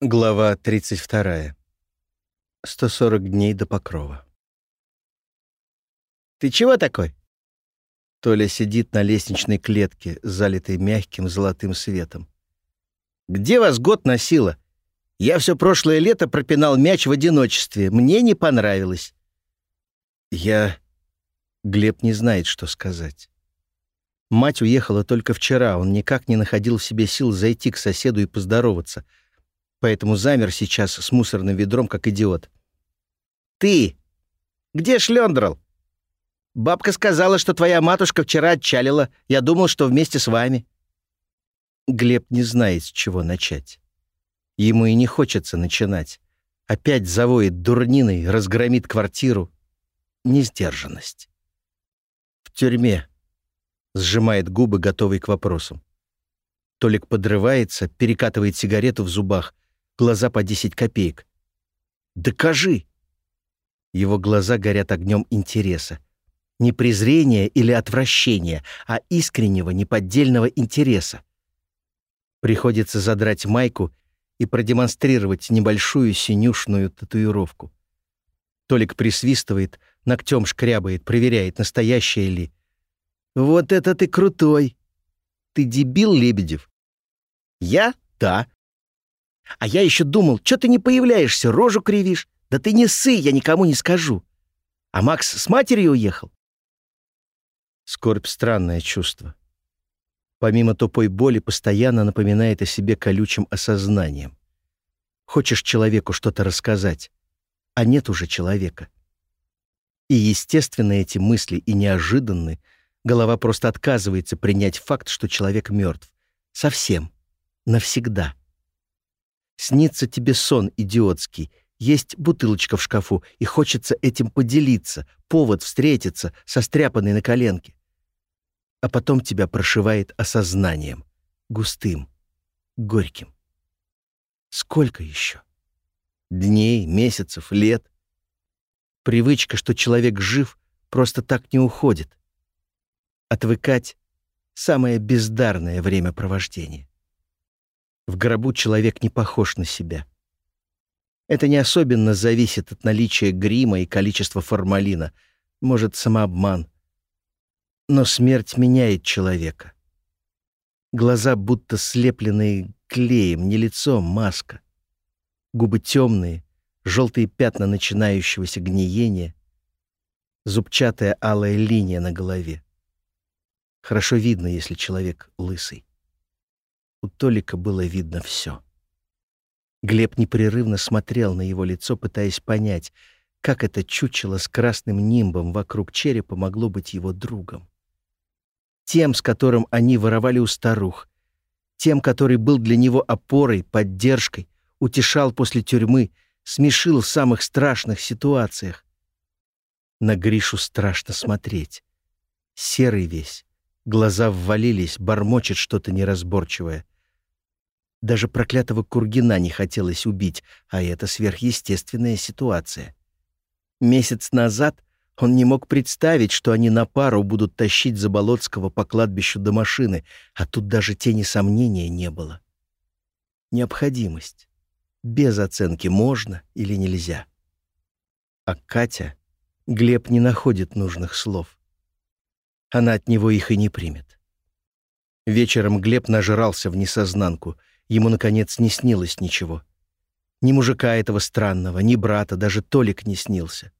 Глава 32. 140 дней до покрова. «Ты чего такой?» Толя сидит на лестничной клетке, залитой мягким золотым светом. «Где вас год носило? Я все прошлое лето пропинал мяч в одиночестве. Мне не понравилось». «Я...» Глеб не знает, что сказать. Мать уехала только вчера, он никак не находил в себе сил зайти к соседу и поздороваться — поэтому замер сейчас с мусорным ведром, как идиот. «Ты! Где шлёндрал? Бабка сказала, что твоя матушка вчера отчалила. Я думал, что вместе с вами». Глеб не знает, с чего начать. Ему и не хочется начинать. Опять завоет дурниной, разгромит квартиру. Несдержанность. В тюрьме. Сжимает губы, готовый к вопросам. Толик подрывается, перекатывает сигарету в зубах — глаза по 10 копеек. «Докажи!» Его глаза горят огнем интереса. Не презрения или отвращения, а искреннего, неподдельного интереса. Приходится задрать майку и продемонстрировать небольшую синюшную татуировку. Толик присвистывает, ногтем шкрябает, проверяет, настоящая ли. «Вот это ты крутой! Ты дебил, Лебедев?» «Я? Да. А я еще думал, что ты не появляешься, рожу кривишь. Да ты не ссы, я никому не скажу. А Макс с матерью уехал? Скорбь — странное чувство. Помимо тупой боли, постоянно напоминает о себе колючим осознанием. Хочешь человеку что-то рассказать, а нет уже человека. И естественно эти мысли и неожиданны, голова просто отказывается принять факт, что человек мертв. Совсем. Навсегда. Снится тебе сон идиотский. Есть бутылочка в шкафу, и хочется этим поделиться, повод встретиться, состряпанный на коленке. А потом тебя прошивает осознанием, густым, горьким. Сколько еще? Дней, месяцев, лет. Привычка, что человек жив, просто так не уходит. Отвыкать — самое бездарное времяпровождение. В гробу человек не похож на себя. Это не особенно зависит от наличия грима и количества формалина, может, самообман. Но смерть меняет человека. Глаза будто слепленные клеем, не лицом, маска. Губы темные, желтые пятна начинающегося гниения, зубчатая алая линия на голове. Хорошо видно, если человек лысый. У Толика было видно все. Глеб непрерывно смотрел на его лицо, пытаясь понять, как это чучело с красным нимбом вокруг черепа могло быть его другом. Тем, с которым они воровали у старух, тем, который был для него опорой, поддержкой, утешал после тюрьмы, смешил в самых страшных ситуациях. На Гришу страшно смотреть. Серый весь, Глаза ввалились, бормочет что-то неразборчивое. Даже проклятого Кургина не хотелось убить, а это сверхъестественная ситуация. Месяц назад он не мог представить, что они на пару будут тащить Заболоцкого по кладбищу до машины, а тут даже тени сомнения не было. Необходимость. Без оценки можно или нельзя. А Катя... Глеб не находит нужных слов она от него их и не примет. Вечером Глеб нажрался в несознанку. Ему, наконец, не снилось ничего. Ни мужика этого странного, ни брата, даже Толик не снился.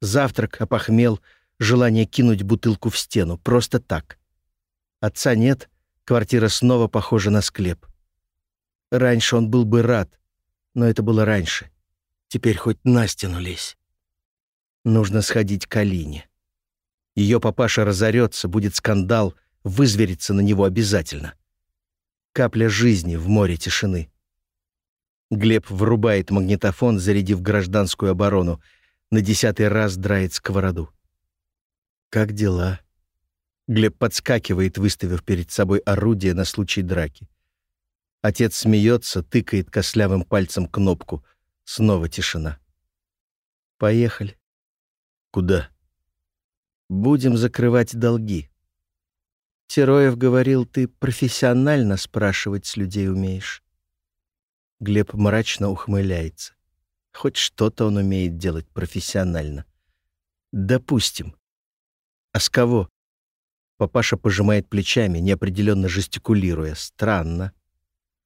Завтрак опохмел, желание кинуть бутылку в стену, просто так. Отца нет, квартира снова похожа на склеп. Раньше он был бы рад, но это было раньше. Теперь хоть на стену лезь. Нужно сходить к Алине. Ее папаша разорется, будет скандал, вызверится на него обязательно. Капля жизни в море тишины. Глеб врубает магнитофон, зарядив гражданскую оборону. На десятый раз драет сковороду. «Как дела?» Глеб подскакивает, выставив перед собой орудие на случай драки. Отец смеется, тыкает кослявым пальцем кнопку. Снова тишина. «Поехали». «Куда?» Будем закрывать долги. Тероев говорил, ты профессионально спрашивать с людей умеешь. Глеб мрачно ухмыляется. Хоть что-то он умеет делать профессионально. Допустим. А с кого? Папаша пожимает плечами, неопределенно жестикулируя. Странно.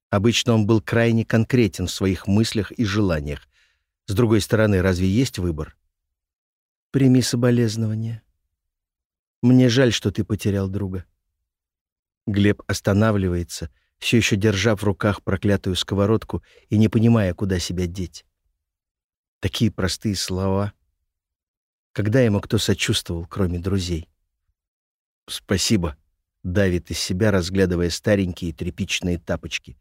Обычно он был крайне конкретен в своих мыслях и желаниях. С другой стороны, разве есть выбор? Прими соболезнования. Мне жаль, что ты потерял друга. Глеб останавливается, все еще держа в руках проклятую сковородку и не понимая, куда себя деть. Такие простые слова. Когда ему кто сочувствовал, кроме друзей? «Спасибо», — давит из себя, разглядывая старенькие тряпичные тапочки.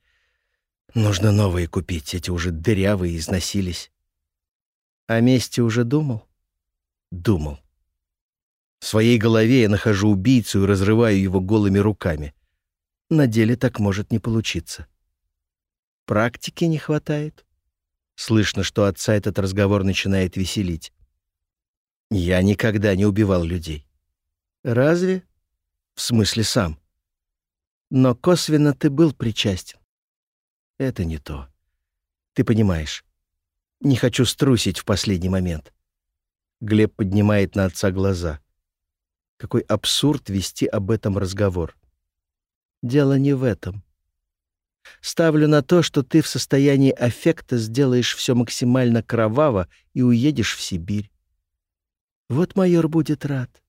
«Нужно новые купить, эти уже дырявые, износились». «О месте уже думал?» «Думал. В своей голове я нахожу убийцу и разрываю его голыми руками. На деле так может не получиться. Практики не хватает. Слышно, что отца этот разговор начинает веселить. Я никогда не убивал людей. Разве? В смысле сам. Но косвенно ты был причастен. Это не то. Ты понимаешь. Не хочу струсить в последний момент. Глеб поднимает на отца глаза. Какой абсурд вести об этом разговор. Дело не в этом. Ставлю на то, что ты в состоянии аффекта сделаешь все максимально кроваво и уедешь в Сибирь. Вот майор будет рад.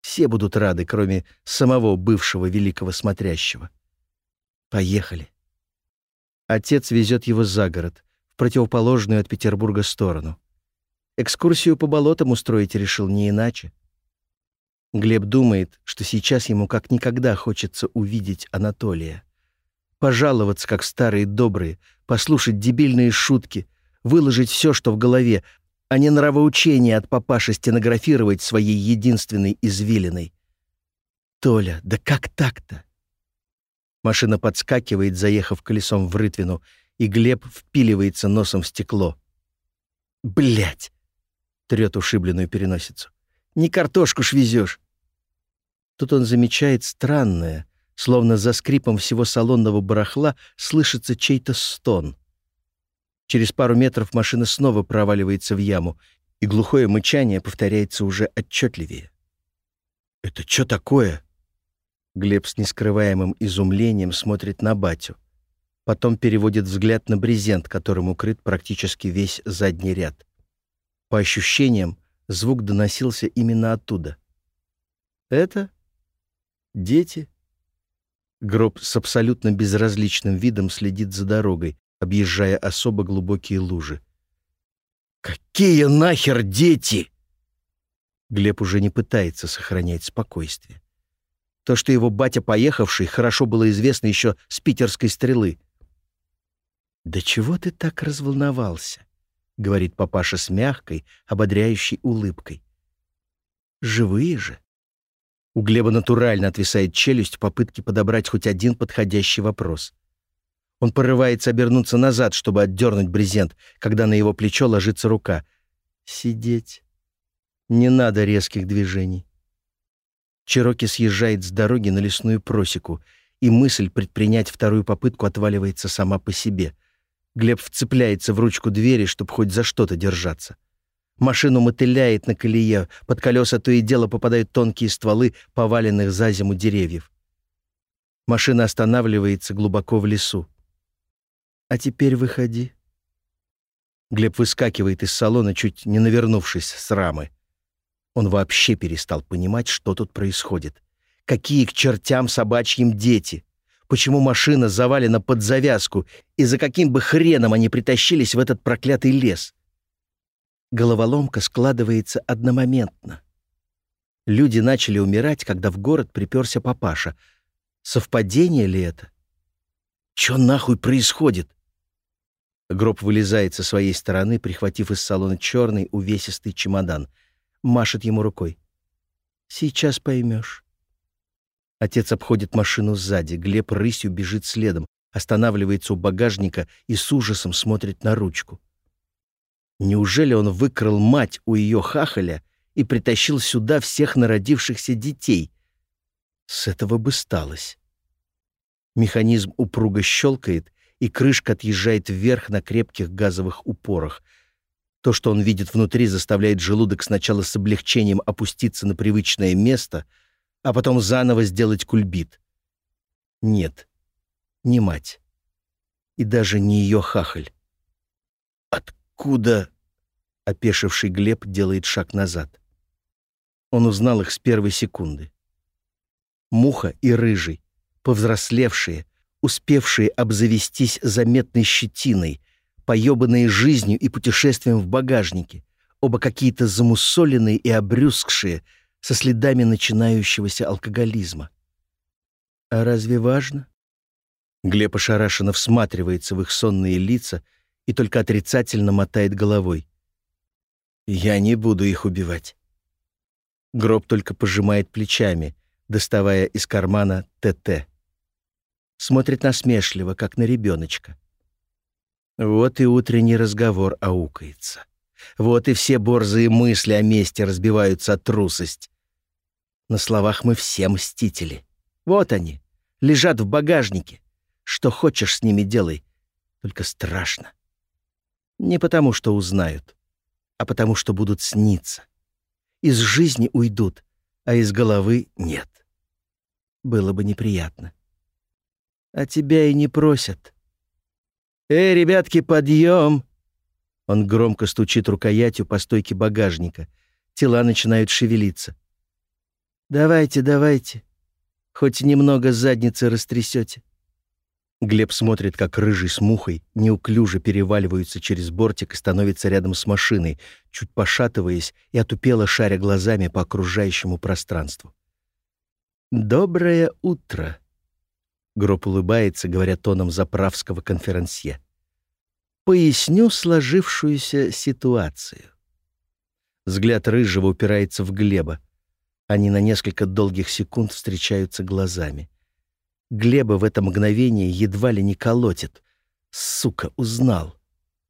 Все будут рады, кроме самого бывшего великого смотрящего. Поехали. Отец везет его за город, в противоположную от Петербурга сторону. Экскурсию по болотам устроить решил не иначе. Глеб думает, что сейчас ему как никогда хочется увидеть Анатолия. Пожаловаться, как старые добрые, послушать дебильные шутки, выложить все, что в голове, а не нравоучение от папаши стенографировать своей единственной извилиной. Толя, да как так-то? Машина подскакивает, заехав колесом в рытвину, и Глеб впиливается носом в стекло. Блять! трет ушибленную переносицу. Не картошку ж везешь. Тут он замечает странное, словно за скрипом всего салонного барахла слышится чей-то стон. Через пару метров машина снова проваливается в яму, и глухое мычание повторяется уже отчетливее. «Это что такое?» Глеб с нескрываемым изумлением смотрит на батю. Потом переводит взгляд на брезент, которым укрыт практически весь задний ряд. По ощущениям, Звук доносился именно оттуда. «Это? Дети?» Гроб с абсолютно безразличным видом следит за дорогой, объезжая особо глубокие лужи. «Какие нахер дети?» Глеб уже не пытается сохранять спокойствие. То, что его батя поехавший, хорошо было известно еще с питерской стрелы. «Да чего ты так разволновался?» — говорит папаша с мягкой, ободряющей улыбкой. «Живые же». У Глеба натурально отвисает челюсть в попытке подобрать хоть один подходящий вопрос. Он порывается обернуться назад, чтобы отдернуть брезент, когда на его плечо ложится рука. «Сидеть. Не надо резких движений». Чероки съезжает с дороги на лесную просеку, и мысль предпринять вторую попытку отваливается сама по себе — Глеб вцепляется в ручку двери, чтобы хоть за что-то держаться. Машину мотыляет на колее, под колеса то и дело попадают тонкие стволы поваленных за зиму деревьев. Машина останавливается глубоко в лесу. «А теперь выходи». Глеб выскакивает из салона, чуть не навернувшись с рамы. Он вообще перестал понимать, что тут происходит. Какие к чертям собачьим дети? Почему машина завалена под завязку и за каким бы хреном они притащились в этот проклятый лес. Головоломка складывается одномоментно. Люди начали умирать, когда в город приперся папаша. Совпадение ли это? Чё нахуй происходит? Гроб вылезает со своей стороны, прихватив из салона черный увесистый чемодан. Машет ему рукой. «Сейчас поймешь. Отец обходит машину сзади, Глеб рысью бежит следом, останавливается у багажника и с ужасом смотрит на ручку. Неужели он выкрал мать у ее хахаля и притащил сюда всех народившихся детей? С этого бы сталось. Механизм упруго щелкает, и крышка отъезжает вверх на крепких газовых упорах. То, что он видит внутри, заставляет желудок сначала с облегчением опуститься на привычное место, а потом заново сделать кульбит. Нет, не мать. И даже не ее хахаль. «Откуда?» — опешивший Глеб делает шаг назад. Он узнал их с первой секунды. Муха и Рыжий, повзрослевшие, успевшие обзавестись заметной щетиной, поебанные жизнью и путешествием в багажнике, оба какие-то замусоленные и обрюзгшие, со следами начинающегося алкоголизма. А разве важно? Глеб ошарашенно всматривается в их сонные лица и только отрицательно мотает головой. «Я не буду их убивать». Гроб только пожимает плечами, доставая из кармана ТТ смотрит насмешливо, как на ребеночка. Вот и утренний разговор аукается. Вот и все борзые мысли о месте разбиваются от трусость. На словах мы все мстители. Вот они, лежат в багажнике. Что хочешь с ними делай, только страшно. Не потому, что узнают, а потому, что будут сниться. Из жизни уйдут, а из головы нет. Было бы неприятно а тебя и не просят. «Эй, ребятки, подъем!» Он громко стучит рукоятью по стойке багажника. Тела начинают шевелиться. «Давайте, давайте. Хоть немного задницы растрясете». Глеб смотрит, как рыжий с мухой неуклюже переваливаются через бортик и становится рядом с машиной, чуть пошатываясь и отупело шаря глазами по окружающему пространству. «Доброе утро!» Гроб улыбается, говоря тоном заправского конферансье. «Поясню сложившуюся ситуацию». Взгляд Рыжего упирается в Глеба. Они на несколько долгих секунд встречаются глазами. Глеба в это мгновение едва ли не колотит. Сука, узнал.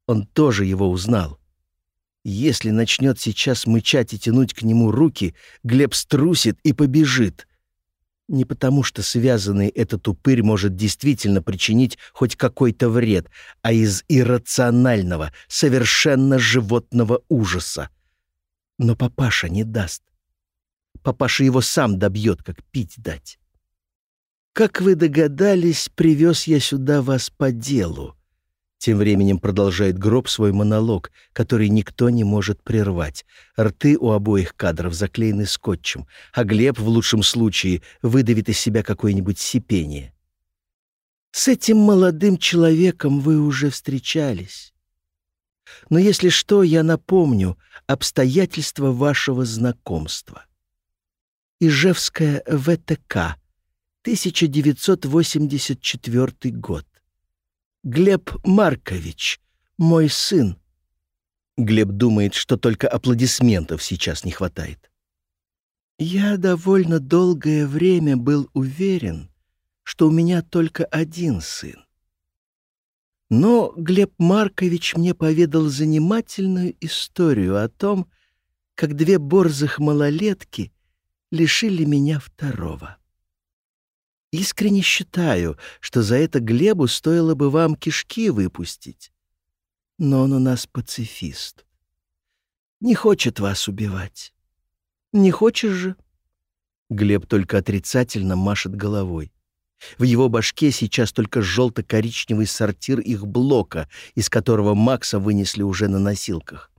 Он тоже его узнал. Если начнет сейчас мычать и тянуть к нему руки, Глеб струсит и побежит. Не потому, что связанный этот упырь может действительно причинить хоть какой-то вред, а из иррационального, совершенно животного ужаса. Но папаша не даст. Папаша его сам добьет, как пить дать. Как вы догадались, привез я сюда вас по делу. Тем временем продолжает гроб свой монолог, который никто не может прервать. Рты у обоих кадров заклеены скотчем, а Глеб, в лучшем случае, выдавит из себя какое-нибудь сипение. «С этим молодым человеком вы уже встречались. Но если что, я напомню обстоятельства вашего знакомства. Ижевская ВТК, 1984 год. Глеб Маркович, мой сын». Глеб думает, что только аплодисментов сейчас не хватает. «Я довольно долгое время был уверен, что у меня только один сын. Но Глеб Маркович мне поведал занимательную историю о том, как две борзых малолетки лишили меня второго. Искренне считаю, что за это Глебу стоило бы вам кишки выпустить. Но он у нас пацифист. Не хочет вас убивать. Не хочешь же? Глеб только отрицательно машет головой. В его башке сейчас только желто-коричневый сортир их блока, из которого Макса вынесли уже на носилках.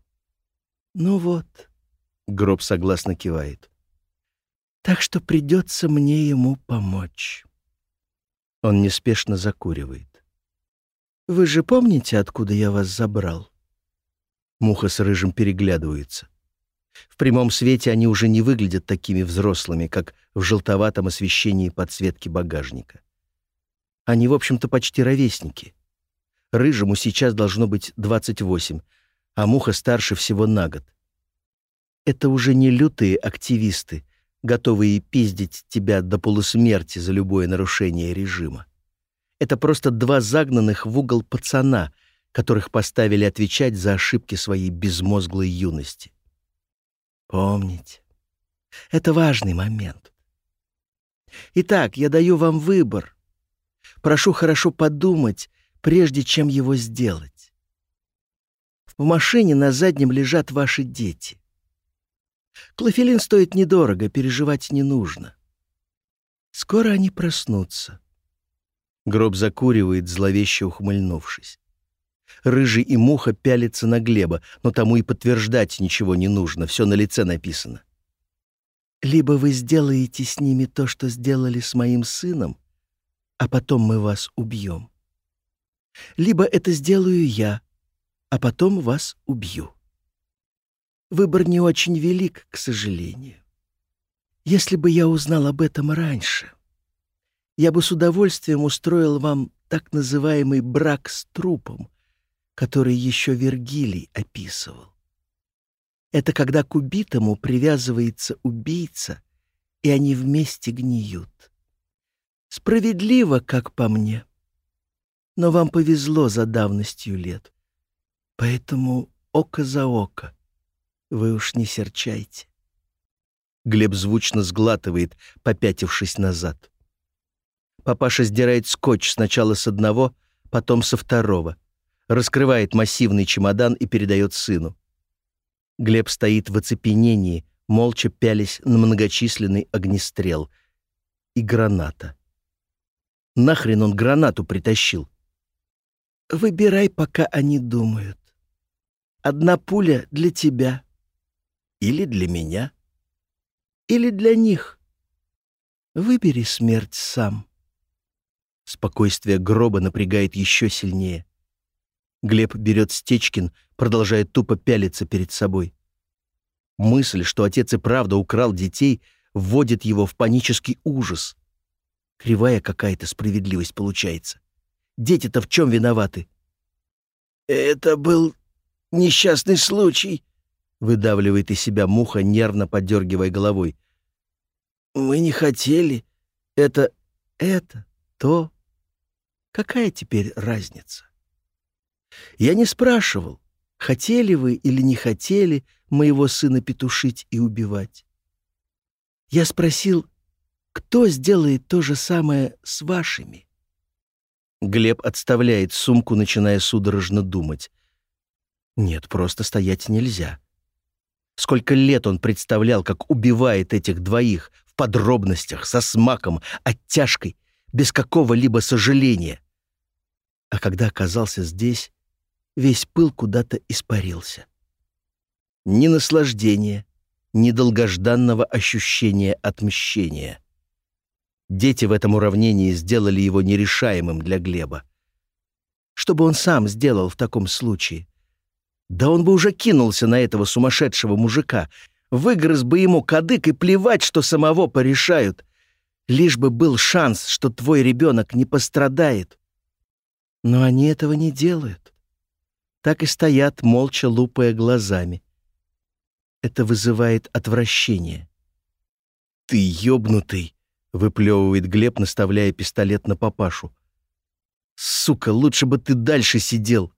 «Ну вот», — Гроб согласно кивает. Так что придется мне ему помочь. Он неспешно закуривает. «Вы же помните, откуда я вас забрал?» Муха с Рыжим переглядываются. В прямом свете они уже не выглядят такими взрослыми, как в желтоватом освещении подсветки багажника. Они, в общем-то, почти ровесники. Рыжему сейчас должно быть 28, а Муха старше всего на год. Это уже не лютые активисты, готовые пиздить тебя до полусмерти за любое нарушение режима. Это просто два загнанных в угол пацана, которых поставили отвечать за ошибки своей безмозглой юности. Помните, это важный момент. Итак, я даю вам выбор. Прошу хорошо подумать, прежде чем его сделать. В машине на заднем лежат ваши дети. Клофелин стоит недорого, переживать не нужно. Скоро они проснутся. Гроб закуривает, зловеще ухмыльнувшись. Рыжий и Муха пялятся на Глеба, но тому и подтверждать ничего не нужно, все на лице написано. Либо вы сделаете с ними то, что сделали с моим сыном, а потом мы вас убьем. Либо это сделаю я, а потом вас убью. Выбор не очень велик, к сожалению. Если бы я узнал об этом раньше, я бы с удовольствием устроил вам так называемый брак с трупом, который еще Вергилий описывал. Это когда к убитому привязывается убийца, и они вместе гниют. Справедливо, как по мне. Но вам повезло за давностью лет. Поэтому око за око. Вы уж не серчайте. Глеб звучно сглатывает, попятившись назад. Папаша сдирает скотч сначала с одного, потом со второго. Раскрывает массивный чемодан и передает сыну. Глеб стоит в оцепенении, молча пялись на многочисленный огнестрел. И граната. Нахрен он гранату притащил? Выбирай, пока они думают. Одна пуля для тебя. Или для меня. Или для них. Выбери смерть сам. Спокойствие гроба напрягает еще сильнее. Глеб берет Стечкин, продолжая тупо пялиться перед собой. Мысль, что отец и правда украл детей, вводит его в панический ужас. Кривая какая-то справедливость получается. Дети-то в чем виноваты? «Это был несчастный случай», — выдавливает из себя муха, нервно подергивая головой. «Мы не хотели. Это... это... то... Какая теперь разница?» Я не спрашивал, хотели вы или не хотели моего сына петушить и убивать. Я спросил, кто сделает то же самое с вашими? Глеб отставляет сумку, начиная судорожно думать. Нет, просто стоять нельзя. Сколько лет он представлял, как убивает этих двоих в подробностях, со смаком, оттяжкой, без какого-либо сожаления. А когда оказался здесь, весь пыл куда-то испарился. Ни наслаждения, ни долгожданного ощущения отмщения. Дети в этом уравнении сделали его нерешаемым для Глеба. Что бы он сам сделал в таком случае? Да он бы уже кинулся на этого сумасшедшего мужика, выгрыз бы ему кадык и плевать, что самого порешают, лишь бы был шанс, что твой ребенок не пострадает. Но они этого не делают. Так и стоят, молча лупая глазами. Это вызывает отвращение. «Ты ёбнутый!» — выплевывает Глеб, наставляя пистолет на папашу. «Сука, лучше бы ты дальше сидел!»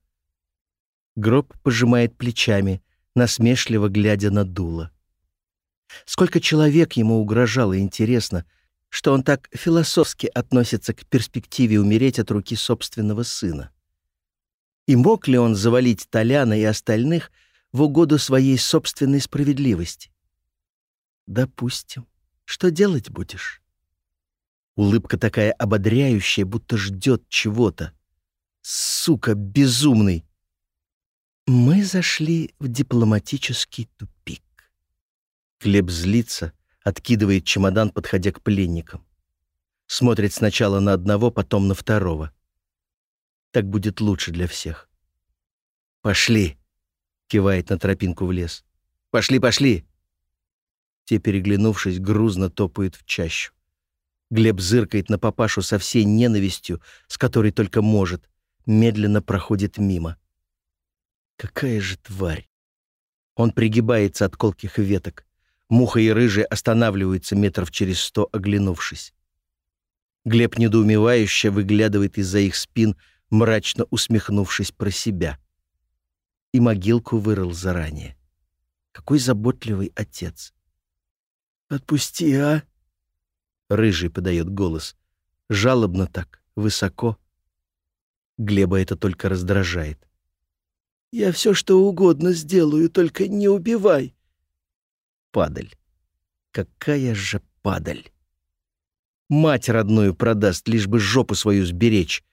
Гроб пожимает плечами, насмешливо глядя на дуло. Сколько человек ему угрожало, интересно, что он так философски относится к перспективе умереть от руки собственного сына. И мог ли он завалить Толяна и остальных в угоду своей собственной справедливости? Допустим. Что делать будешь? Улыбка такая ободряющая, будто ждет чего-то. Сука, безумный! Мы зашли в дипломатический тупик. Клеб злится, откидывает чемодан, подходя к пленникам. Смотрит сначала на одного, потом на второго. Так будет лучше для всех. «Пошли!» — кивает на тропинку в лес. «Пошли, пошли!» Те, переглянувшись, грузно топают в чащу. Глеб зыркает на папашу со всей ненавистью, с которой только может, медленно проходит мимо. Какая же тварь! Он пригибается от колких веток. Муха и рыжий останавливаются метров через сто, оглянувшись. Глеб недоумевающе выглядывает из-за их спин, мрачно усмехнувшись про себя. И могилку вырыл заранее. Какой заботливый отец. «Отпусти, а!» Рыжий подает голос. Жалобно так, высоко. Глеба это только раздражает. «Я все, что угодно сделаю, только не убивай!» Падаль. Какая же падаль! Мать родную продаст, лишь бы жопу свою сберечь.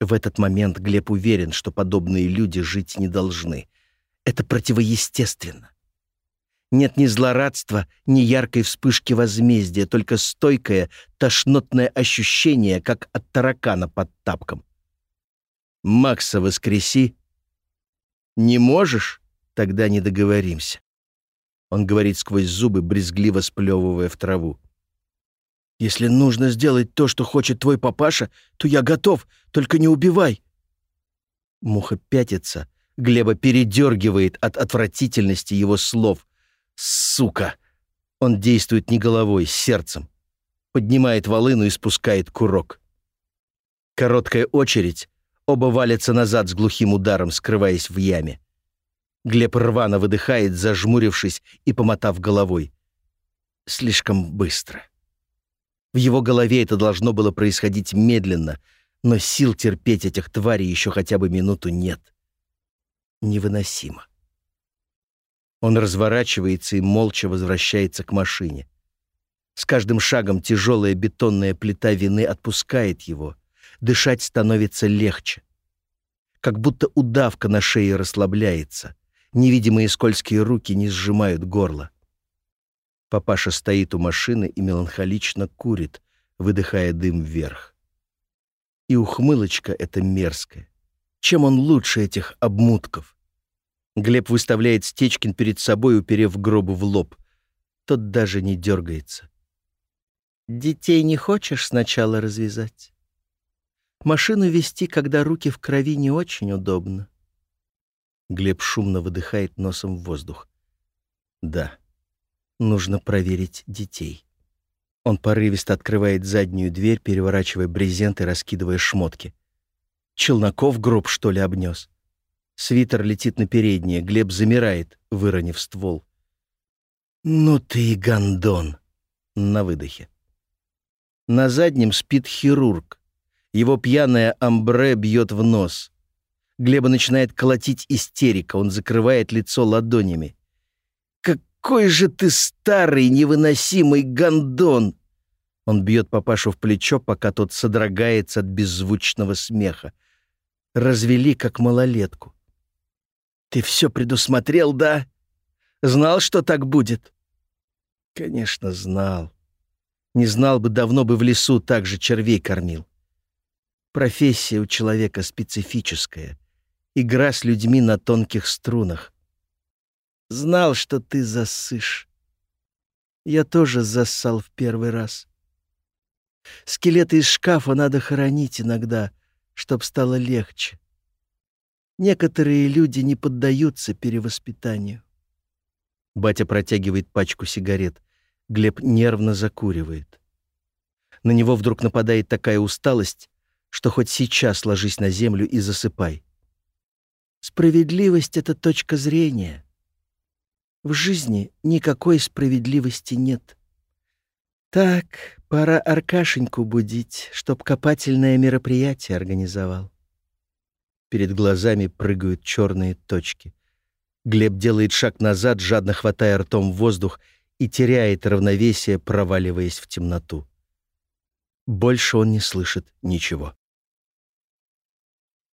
В этот момент Глеб уверен, что подобные люди жить не должны. Это противоестественно. Нет ни злорадства, ни яркой вспышки возмездия, только стойкое, тошнотное ощущение, как от таракана под тапком. «Макса воскреси!» «Не можешь? Тогда не договоримся». Он говорит сквозь зубы, брезгливо сплевывая в траву. «Если нужно сделать то, что хочет твой папаша, то я готов, только не убивай!» Муха пятится, Глеба передергивает от отвратительности его слов. «Сука!» Он действует не головой, сердцем. Поднимает волыну и спускает курок. Короткая очередь. Оба валятся назад с глухим ударом, скрываясь в яме. Глеб рвано выдыхает, зажмурившись и помотав головой. Слишком быстро. В его голове это должно было происходить медленно, но сил терпеть этих тварей еще хотя бы минуту нет невыносимо. Он разворачивается и молча возвращается к машине. С каждым шагом тяжелая бетонная плита вины отпускает его. Дышать становится легче. Как будто удавка на шее расслабляется. Невидимые скользкие руки не сжимают горло. Папаша стоит у машины и меланхолично курит, выдыхая дым вверх. И ухмылочка эта мерзкая. Чем он лучше этих обмутков? Глеб выставляет Стечкин перед собой, уперев гробу в лоб. Тот даже не дергается. «Детей не хочешь сначала развязать? Машину вести, когда руки в крови, не очень удобно». Глеб шумно выдыхает носом в воздух. «Да, нужно проверить детей». Он порывисто открывает заднюю дверь, переворачивая брезент и раскидывая шмотки. Челноков гроб, что ли, обнес? Свитер летит на переднее, Глеб замирает, выронив ствол. «Ну ты и гондон!» На выдохе. На заднем спит хирург. Его пьяная амбре бьет в нос. Глеба начинает колотить истерика, он закрывает лицо ладонями. «Какой же ты старый, невыносимый гондон!» Он бьет папашу в плечо, пока тот содрогается от беззвучного смеха развели как малолетку. «Ты все предусмотрел, да? Знал, что так будет?» «Конечно, знал. Не знал бы, давно бы в лесу так же червей кормил. Профессия у человека специфическая. Игра с людьми на тонких струнах. Знал, что ты засышь. Я тоже зассал в первый раз. Скелеты из шкафа надо хоронить иногда, чтоб стало легче. Некоторые люди не поддаются перевоспитанию. Батя протягивает пачку сигарет. Глеб нервно закуривает. На него вдруг нападает такая усталость, что хоть сейчас ложись на землю и засыпай. Справедливость — это точка зрения. В жизни никакой справедливости нет. Так, пора Аркашеньку будить, чтоб копательное мероприятие организовал. Перед глазами прыгают черные точки. Глеб делает шаг назад, жадно хватая ртом воздух и теряет равновесие, проваливаясь в темноту. Больше он не слышит ничего.